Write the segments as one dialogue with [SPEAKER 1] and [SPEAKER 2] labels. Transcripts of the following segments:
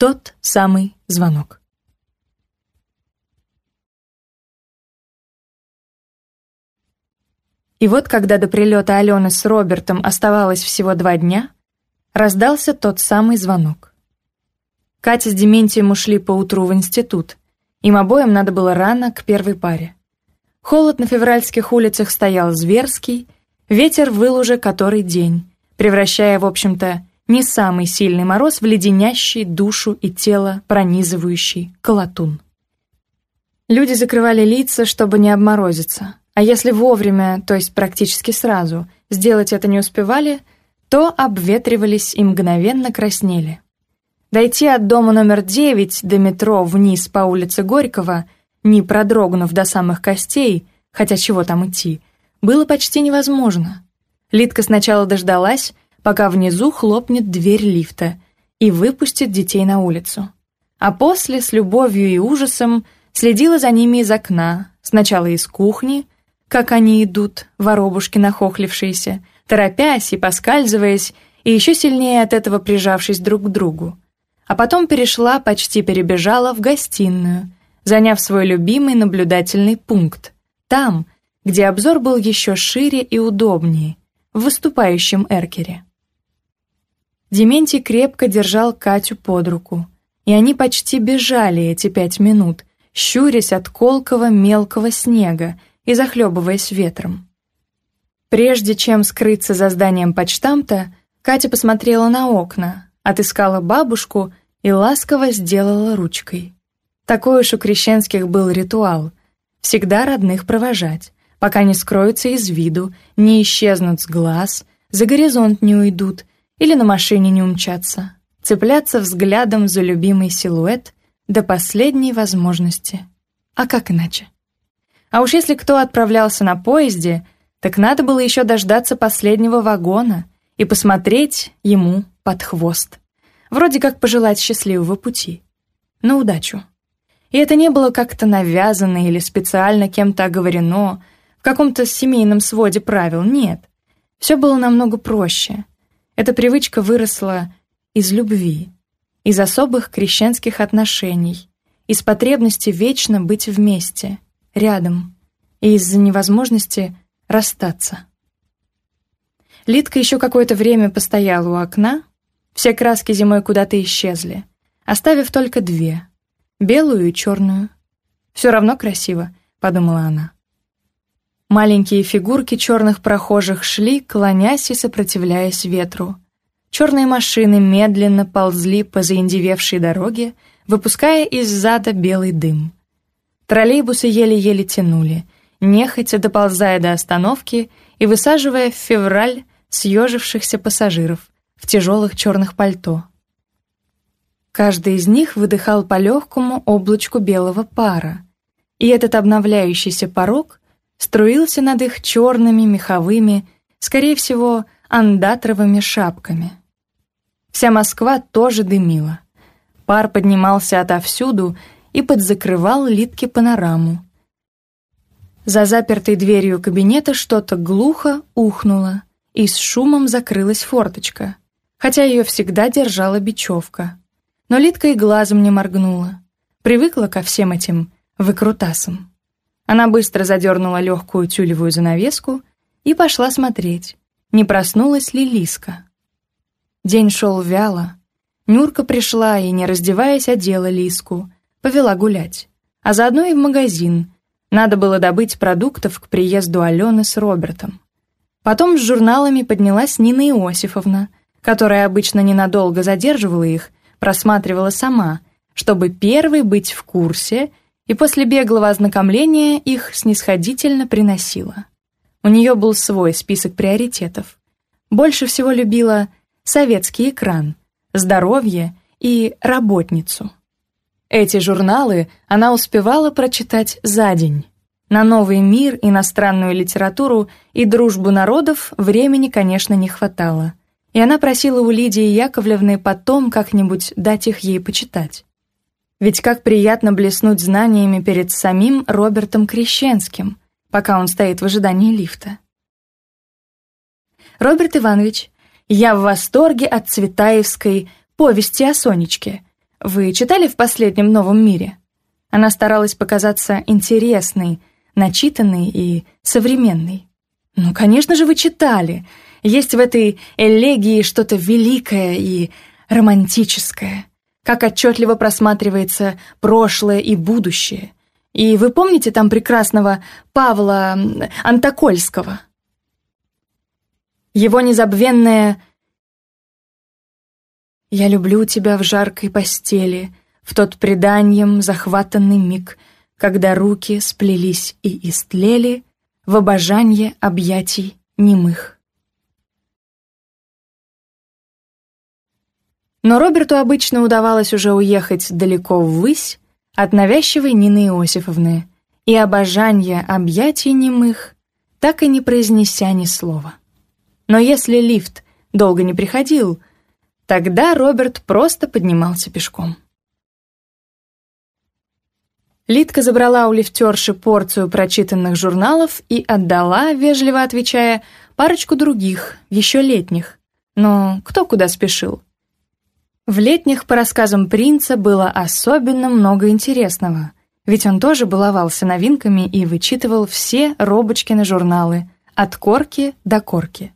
[SPEAKER 1] Тот самый звонок. И вот, когда до прилета Алены с Робертом оставалось всего два дня, раздался тот самый звонок. Катя с Дементием ушли поутру в институт. Им обоим надо было рано к первой паре. Холод на февральских улицах стоял зверский, ветер выл уже который день, превращая, в общем-то, не самый сильный мороз в леденящий душу и тело пронизывающий колотун. Люди закрывали лица, чтобы не обморозиться. А если вовремя, то есть практически сразу, сделать это не успевали, то обветривались и мгновенно краснели. Дойти от дома номер 9 до метро вниз по улице Горького, не продрогнув до самых костей, хотя чего там идти, было почти невозможно. Лидка сначала дождалась, пока внизу хлопнет дверь лифта и выпустит детей на улицу. А после с любовью и ужасом следила за ними из окна, сначала из кухни, как они идут, воробушки нахохлившиеся, торопясь и поскальзываясь, и еще сильнее от этого прижавшись друг к другу. А потом перешла, почти перебежала в гостиную, заняв свой любимый наблюдательный пункт, там, где обзор был еще шире и удобнее, в выступающем эркере. Дементий крепко держал Катю под руку, и они почти бежали эти пять минут, щурясь от колкого мелкого снега и захлебываясь ветром. Прежде чем скрыться за зданием почтамта, Катя посмотрела на окна, отыскала бабушку и ласково сделала ручкой. Такой уж у крещенских был ритуал — всегда родных провожать, пока не скроются из виду, не исчезнут с глаз, за горизонт не уйдут — или на машине не умчаться, цепляться взглядом за любимый силуэт до последней возможности. А как иначе? А уж если кто отправлялся на поезде, так надо было еще дождаться последнего вагона и посмотреть ему под хвост. Вроде как пожелать счастливого пути. На удачу. И это не было как-то навязано или специально кем-то оговорено, в каком-то семейном своде правил, нет. Все было намного проще — эта привычка выросла из любви, из особых крещенских отношений, из потребности вечно быть вместе, рядом, и из-за невозможности расстаться. Лидка еще какое-то время постояла у окна, все краски зимой куда-то исчезли, оставив только две — белую и черную. «Все равно красиво», — подумала она. Маленькие фигурки черных прохожих шли, клонясь и сопротивляясь ветру. Черные машины медленно ползли по заиндевевшей дороге, выпуская из зада белый дым. Троллейбусы еле-еле тянули, нехотя доползая до остановки и высаживая в февраль съежившихся пассажиров в тяжелых черных пальто. Каждый из них выдыхал по легкому облачку белого пара, и этот обновляющийся порог струился над их черными меховыми, скорее всего, андатровыми шапками. Вся Москва тоже дымила. Пар поднимался отовсюду и подзакрывал Литке панораму. За запертой дверью кабинета что-то глухо ухнуло, и с шумом закрылась форточка, хотя ее всегда держала бечевка. Но Литка и глазом не моргнула, привыкла ко всем этим выкрутасам. Она быстро задернула легкую тюлевую занавеску и пошла смотреть, не проснулась ли Лиска. День шел вяло. Нюрка пришла и, не раздеваясь, одела Лиску, повела гулять, а заодно и в магазин. Надо было добыть продуктов к приезду Алены с Робертом. Потом с журналами поднялась Нина Иосифовна, которая обычно ненадолго задерживала их, просматривала сама, чтобы первой быть в курсе — и после беглого ознакомления их снисходительно приносила. У нее был свой список приоритетов. Больше всего любила советский экран, здоровье и работницу. Эти журналы она успевала прочитать за день. На новый мир, иностранную литературу и дружбу народов времени, конечно, не хватало. И она просила у Лидии Яковлевны потом как-нибудь дать их ей почитать. Ведь как приятно блеснуть знаниями перед самим Робертом Крещенским, пока он стоит в ожидании лифта. Роберт Иванович, я в восторге от Цветаевской «Повести о Сонечке». Вы читали в последнем «Новом мире»? Она старалась показаться интересной, начитанной и современной. Ну, конечно же, вы читали. Есть в этой элегии что-то великое и романтическое как отчетливо просматривается прошлое и будущее. И вы помните там прекрасного Павла Антокольского? Его незабвенное «Я люблю тебя в жаркой постели, в тот преданием захватанный миг, когда руки сплелись и истлели в обожанье объятий немых». Но Роберту обычно удавалось уже уехать далеко ввысь от навязчивой Нины Иосифовны и обожания объятий немых, так и не произнеся ни слова. Но если лифт долго не приходил, тогда Роберт просто поднимался пешком. Лидка забрала у лифтерши порцию прочитанных журналов и отдала, вежливо отвечая, парочку других, еще летних. Но кто куда спешил? В летних по рассказам принца было особенно много интересного, ведь он тоже баловался новинками и вычитывал все робочки на журналы, от корки до корки.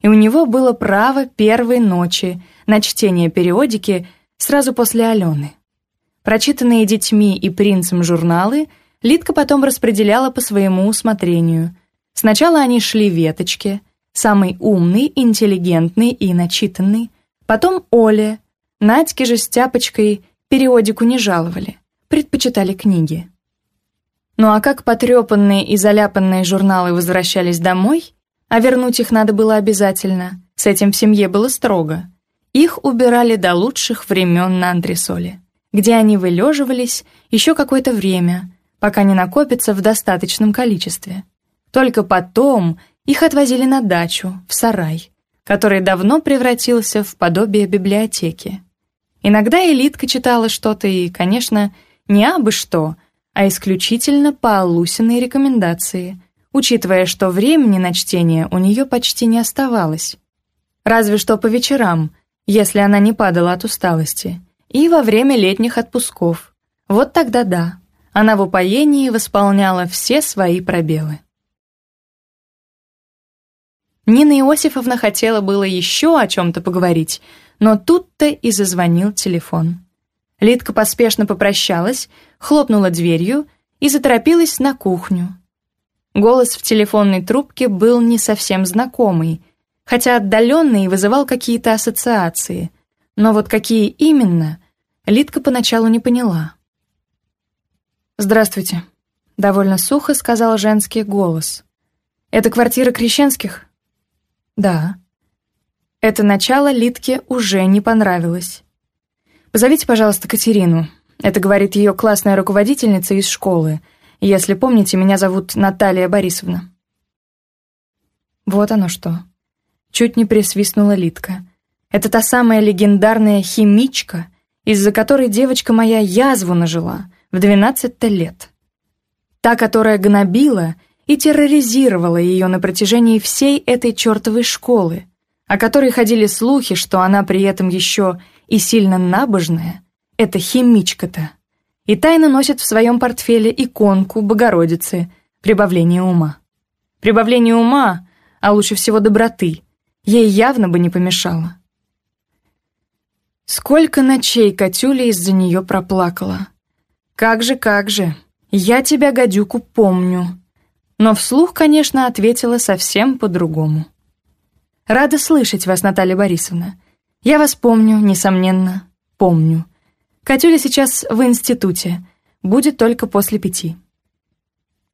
[SPEAKER 1] И у него было право первой ночи на чтение периодики сразу после Алены. Прочитанные детьми и принцем журналы Лидка потом распределяла по своему усмотрению. Сначала они шли веточки, самый умный, интеллигентный и начитанный, потом Оля. Надьки же с тяпочкой периодику не жаловали, предпочитали книги. Ну а как потрепанные и заляпанные журналы возвращались домой, а вернуть их надо было обязательно, с этим в семье было строго, их убирали до лучших времен на антресоле, где они вылеживались еще какое-то время, пока не накопятся в достаточном количестве. Только потом их отвозили на дачу, в сарай, который давно превратился в подобие библиотеки. Иногда Элитка читала что-то и, конечно, не абы что, а исключительно по Алусиной рекомендации, учитывая, что времени на чтение у нее почти не оставалось. Разве что по вечерам, если она не падала от усталости, и во время летних отпусков. Вот тогда да, она в упоении восполняла все свои пробелы. Нина Иосифовна хотела было еще о чем-то поговорить, но тут-то и зазвонил телефон. Лидка поспешно попрощалась, хлопнула дверью и заторопилась на кухню. Голос в телефонной трубке был не совсем знакомый, хотя отдаленный вызывал какие-то ассоциации. Но вот какие именно, Лидка поначалу не поняла. «Здравствуйте», — довольно сухо сказал женский голос. «Это квартира Крещенских?» «Да», это начало Литке уже не понравилось. «Позовите, пожалуйста, Катерину». Это говорит ее классная руководительница из школы. Если помните, меня зовут Наталья Борисовна. Вот оно что. Чуть не присвистнула Литка. Это та самая легендарная химичка, из-за которой девочка моя язву нажила в 12 лет. Та, которая гнобила и терроризировала ее на протяжении всей этой чертовой школы — о которой ходили слухи, что она при этом еще и сильно набожная, это химичка-то. И тайно носит в своем портфеле иконку Богородицы, прибавление ума. Прибавление ума, а лучше всего доброты, ей явно бы не помешало. Сколько ночей Катюля из-за нее проплакала. «Как же, как же, я тебя, гадюку, помню». Но вслух, конечно, ответила совсем по-другому. Рада слышать вас, Наталья Борисовна. Я вас помню, несомненно, помню. Катюля сейчас в институте, будет только после пяти».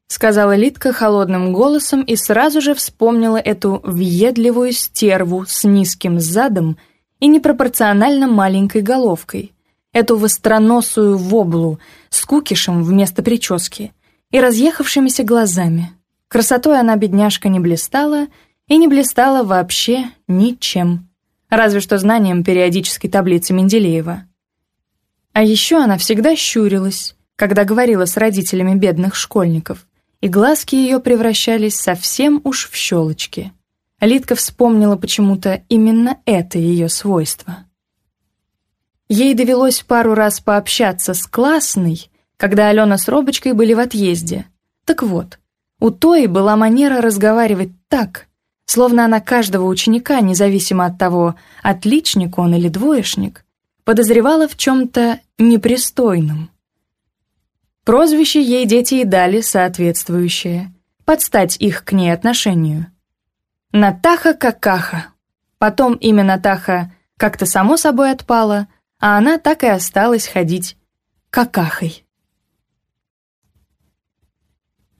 [SPEAKER 1] Сказала Литка холодным голосом и сразу же вспомнила эту въедливую стерву с низким задом и непропорционально маленькой головкой, эту востроносую воблу с кукишем вместо прически и разъехавшимися глазами. Красотой она, бедняжка, не блистала — и не блистала вообще ничем, разве что знанием периодической таблицы Менделеева. А еще она всегда щурилась, когда говорила с родителями бедных школьников, и глазки ее превращались совсем уж в щелочки. Литка вспомнила почему-то именно это ее свойство. Ей довелось пару раз пообщаться с классной, когда Алена с Робочкой были в отъезде. Так вот, у той была манера разговаривать так, словно она каждого ученика, независимо от того, отличник он или двоечник, подозревала в чем-то непристойном. Прозвище ей дети и дали соответствующее, подстать их к ней отношению. Натаха Какаха. Потом имя Натаха как-то само собой отпало, а она так и осталась ходить какахой.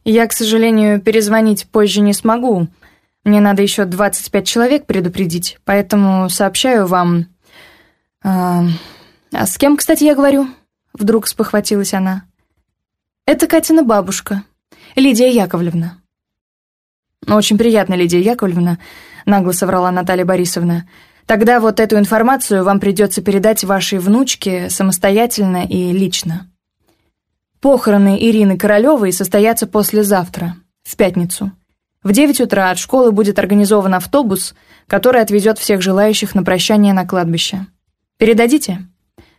[SPEAKER 1] Я, к сожалению, перезвонить позже не смогу, мне надо еще 25 человек предупредить, поэтому сообщаю вам... А, а с кем, кстати, я говорю?» Вдруг спохватилась она. «Это Катина бабушка, Лидия Яковлевна». «Очень приятно, Лидия Яковлевна», — нагло соврала Наталья Борисовна. «Тогда вот эту информацию вам придется передать вашей внучке самостоятельно и лично». Похороны Ирины Королевой состоятся послезавтра, в пятницу. В 9 утра от школы будет организован автобус, который отвезет всех желающих на прощание на кладбище. Передадите?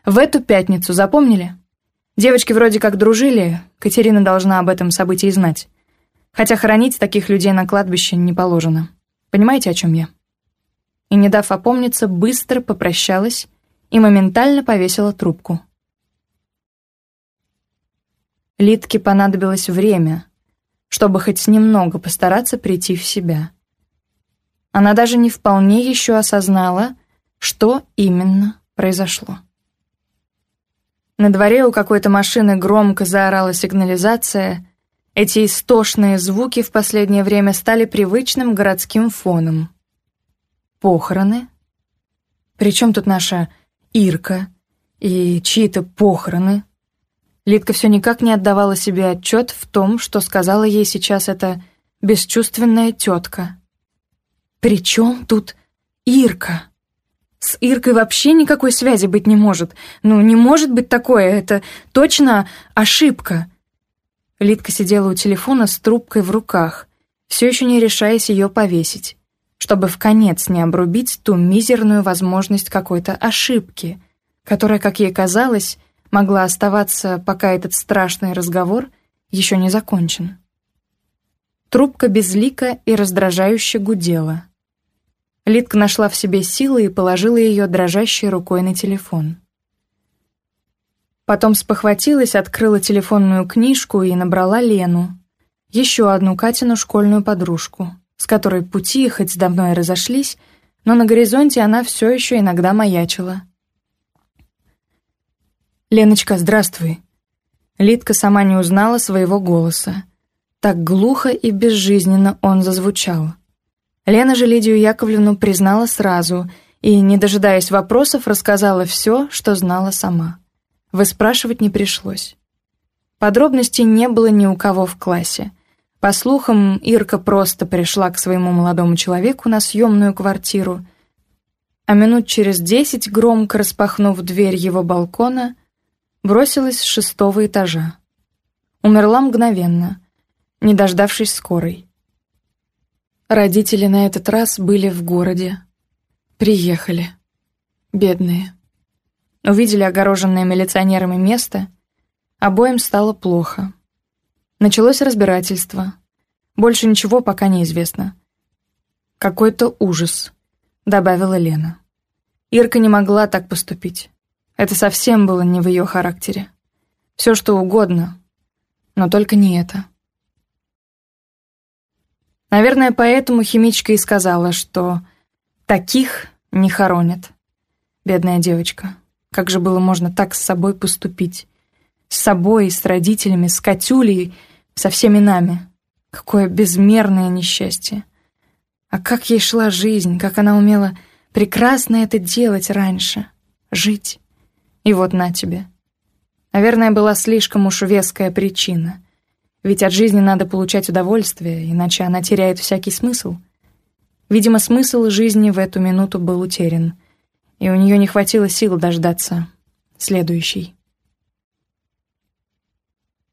[SPEAKER 1] В эту пятницу, запомнили? Девочки вроде как дружили, Катерина должна об этом событии знать. Хотя хоронить таких людей на кладбище не положено. Понимаете, о чем я? И не дав опомниться, быстро попрощалась и моментально повесила трубку. Литке понадобилось время — чтобы хоть немного постараться прийти в себя. Она даже не вполне еще осознала, что именно произошло. На дворе у какой-то машины громко заорала сигнализация. Эти истошные звуки в последнее время стали привычным городским фоном. Похороны? Причем тут наша Ирка и чьи-то похороны? Лидка все никак не отдавала себе отчет в том, что сказала ей сейчас эта бесчувственная тетка. «При чем тут Ирка?» С Иркой вообще никакой связи быть не может. Ну, не может быть такое, это точно ошибка. Лидка сидела у телефона с трубкой в руках, все еще не решаясь ее повесить, чтобы в конец не обрубить ту мизерную возможность какой-то ошибки, которая, как ей казалось, могла оставаться, пока этот страшный разговор еще не закончен. Трубка безлика и раздражающе гудела. Литка нашла в себе силы и положила ее дрожащей рукой на телефон. Потом спохватилась, открыла телефонную книжку и набрала Лену, еще одну Катину школьную подружку, с которой пути хоть давно и разошлись, но на горизонте она все еще иногда маячила — «Леночка, здравствуй!» Лидка сама не узнала своего голоса. Так глухо и безжизненно он зазвучал. Лена же Лидию Яковлевну признала сразу и, не дожидаясь вопросов, рассказала все, что знала сама. Выспрашивать не пришлось. Подробностей не было ни у кого в классе. По слухам, Ирка просто пришла к своему молодому человеку на съемную квартиру, а минут через десять, громко распахнув дверь его балкона, бросилась с шестого этажа. Умерла мгновенно, не дождавшись скорой. Родители на этот раз были в городе. Приехали. Бедные. Увидели огороженное милиционерами место. Обоим стало плохо. Началось разбирательство. Больше ничего пока неизвестно. «Какой-то ужас», — добавила Лена. Ирка не могла так поступить. Это совсем было не в ее характере. Все что угодно, но только не это. Наверное, поэтому химичка и сказала, что таких не хоронят. Бедная девочка. Как же было можно так с собой поступить? С собой, с родителями, с Катюлей, со всеми нами. Какое безмерное несчастье. А как ей шла жизнь, как она умела прекрасно это делать раньше. Жить. И вот на тебе. Наверное, была слишком уж веская причина. Ведь от жизни надо получать удовольствие, иначе она теряет всякий смысл. Видимо, смысл жизни в эту минуту был утерян, и у нее не хватило сил дождаться следующей.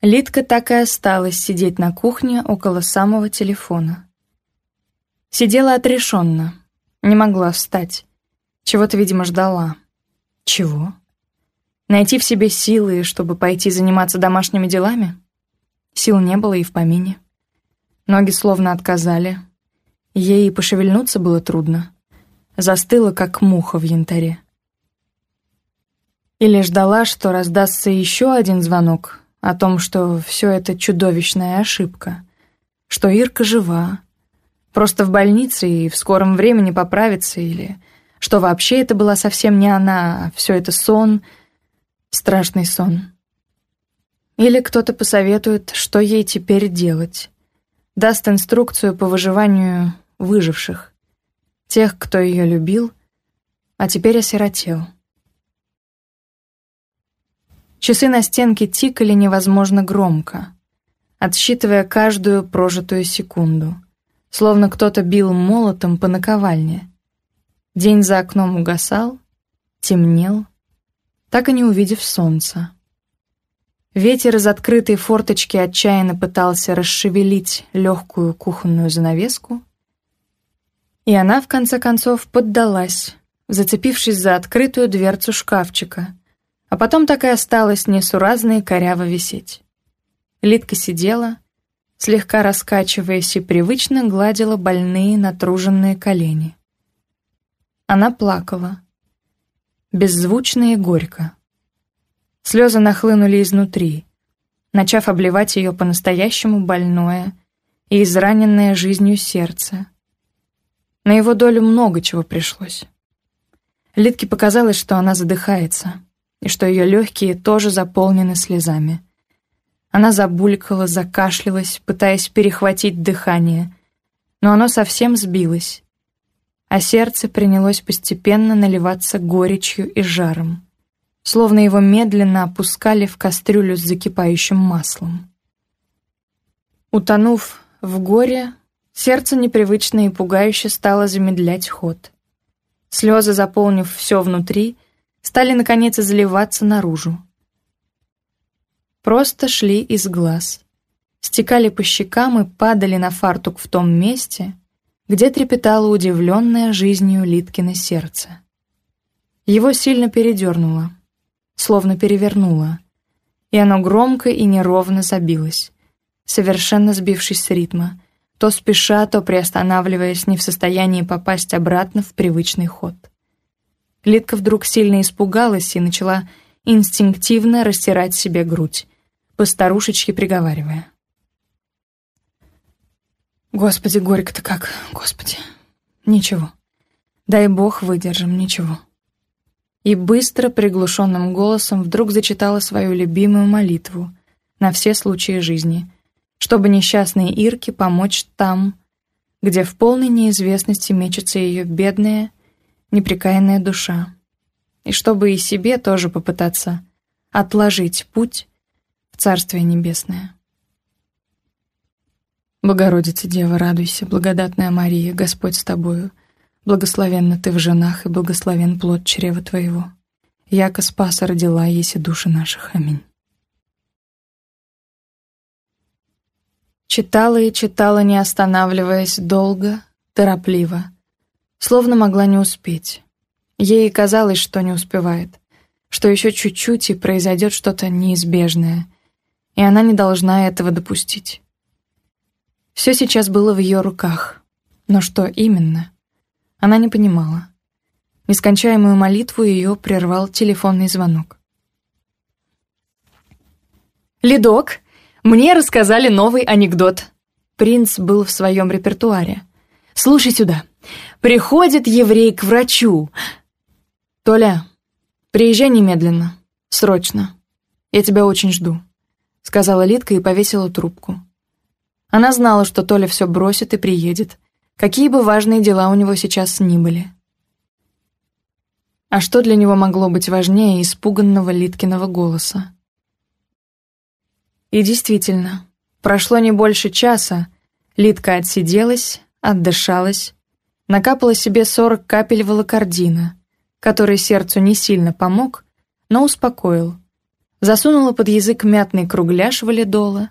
[SPEAKER 1] Лидка так и осталась сидеть на кухне около самого телефона. Сидела отрешенно, не могла встать. Чего-то, видимо, ждала. Чего? Найти в себе силы, чтобы пойти заниматься домашними делами? Сил не было и в помине. Ноги словно отказали. Ей и пошевельнуться было трудно. Застыла, как муха в янтаре. Или ждала, что раздастся еще один звонок о том, что все это чудовищная ошибка, что Ирка жива, просто в больнице и в скором времени поправится, или что вообще это была совсем не она, а все это сон — страшный сон. Или кто-то посоветует, что ей теперь делать. Даст инструкцию по выживанию выживших. Тех, кто ее любил, а теперь осиротел. Часы на стенке тикали невозможно громко, отсчитывая каждую прожитую секунду, словно кто-то бил молотом по наковальне. День за окном угасал, темнел, так и не увидев солнца. Ветер из открытой форточки отчаянно пытался расшевелить легкую кухонную занавеску, и она, в конце концов, поддалась, зацепившись за открытую дверцу шкафчика, а потом так и осталась несуразно и коряво висеть. Лидка сидела, слегка раскачиваясь и привычно гладила больные натруженные колени. Она плакала — беззвучно и горько. Слезы нахлынули изнутри, начав обливать ее по-настоящему больное и израненное жизнью сердце. На его долю много чего пришлось. Литке показалось, что она задыхается, и что ее легкие тоже заполнены слезами. Она забулькала, закашлялась, пытаясь перехватить дыхание, но оно совсем сбилось, а сердце принялось постепенно наливаться горечью и жаром, словно его медленно опускали в кастрюлю с закипающим маслом. Утонув в горе, сердце непривычно и пугающе стало замедлять ход. Слезы, заполнив все внутри, стали, наконец, заливаться наружу. Просто шли из глаз, стекали по щекам и падали на фартук в том месте — где трепетало удивленное жизнью Литкина сердце. Его сильно передернуло, словно перевернуло, и оно громко и неровно забилось, совершенно сбившись с ритма, то спеша, то приостанавливаясь, не в состоянии попасть обратно в привычный ход. Литка вдруг сильно испугалась и начала инстинктивно растирать себе грудь, по старушечке приговаривая — «Господи, горько-то как, Господи! Ничего. Дай Бог выдержим, ничего». И быстро, приглушенным голосом вдруг зачитала свою любимую молитву на все случаи жизни — чтобы несчастной Ирке помочь там, где в полной неизвестности мечется ее бедная, непрекаянная душа, и чтобы и себе тоже попытаться отложить путь в Царствие Небесное. Богородица Дева, радуйся, благодатная Мария, Господь с тобою, благословенна ты в женах и благословен плод чрева твоего. Яко Спаса родила, еси души наших. Аминь. Читала и читала, не останавливаясь, долго, торопливо. Словно могла не успеть. Ей казалось, что не успевает, что еще чуть-чуть и произойдет что-то неизбежное, и она не должна этого допустить. Все сейчас было в ее руках. Но что именно? Она не понимала. Нескончаемую молитву ее прервал телефонный звонок. «Ледок, мне рассказали новый анекдот». Принц был в своем репертуаре. «Слушай сюда. Приходит еврей к врачу». «Толя, приезжай немедленно. Срочно. Я тебя очень жду», — сказала Лидка и повесила трубку. Она знала, что Толя все бросит и приедет, какие бы важные дела у него сейчас ни были. А что для него могло быть важнее испуганного Литкиного голоса? И действительно, прошло не больше часа, Литка отсиделась, отдышалась, накапала себе 40 капель волокордина, который сердцу не сильно помог, но успокоил. Засунула под язык мятный кругляш валидола,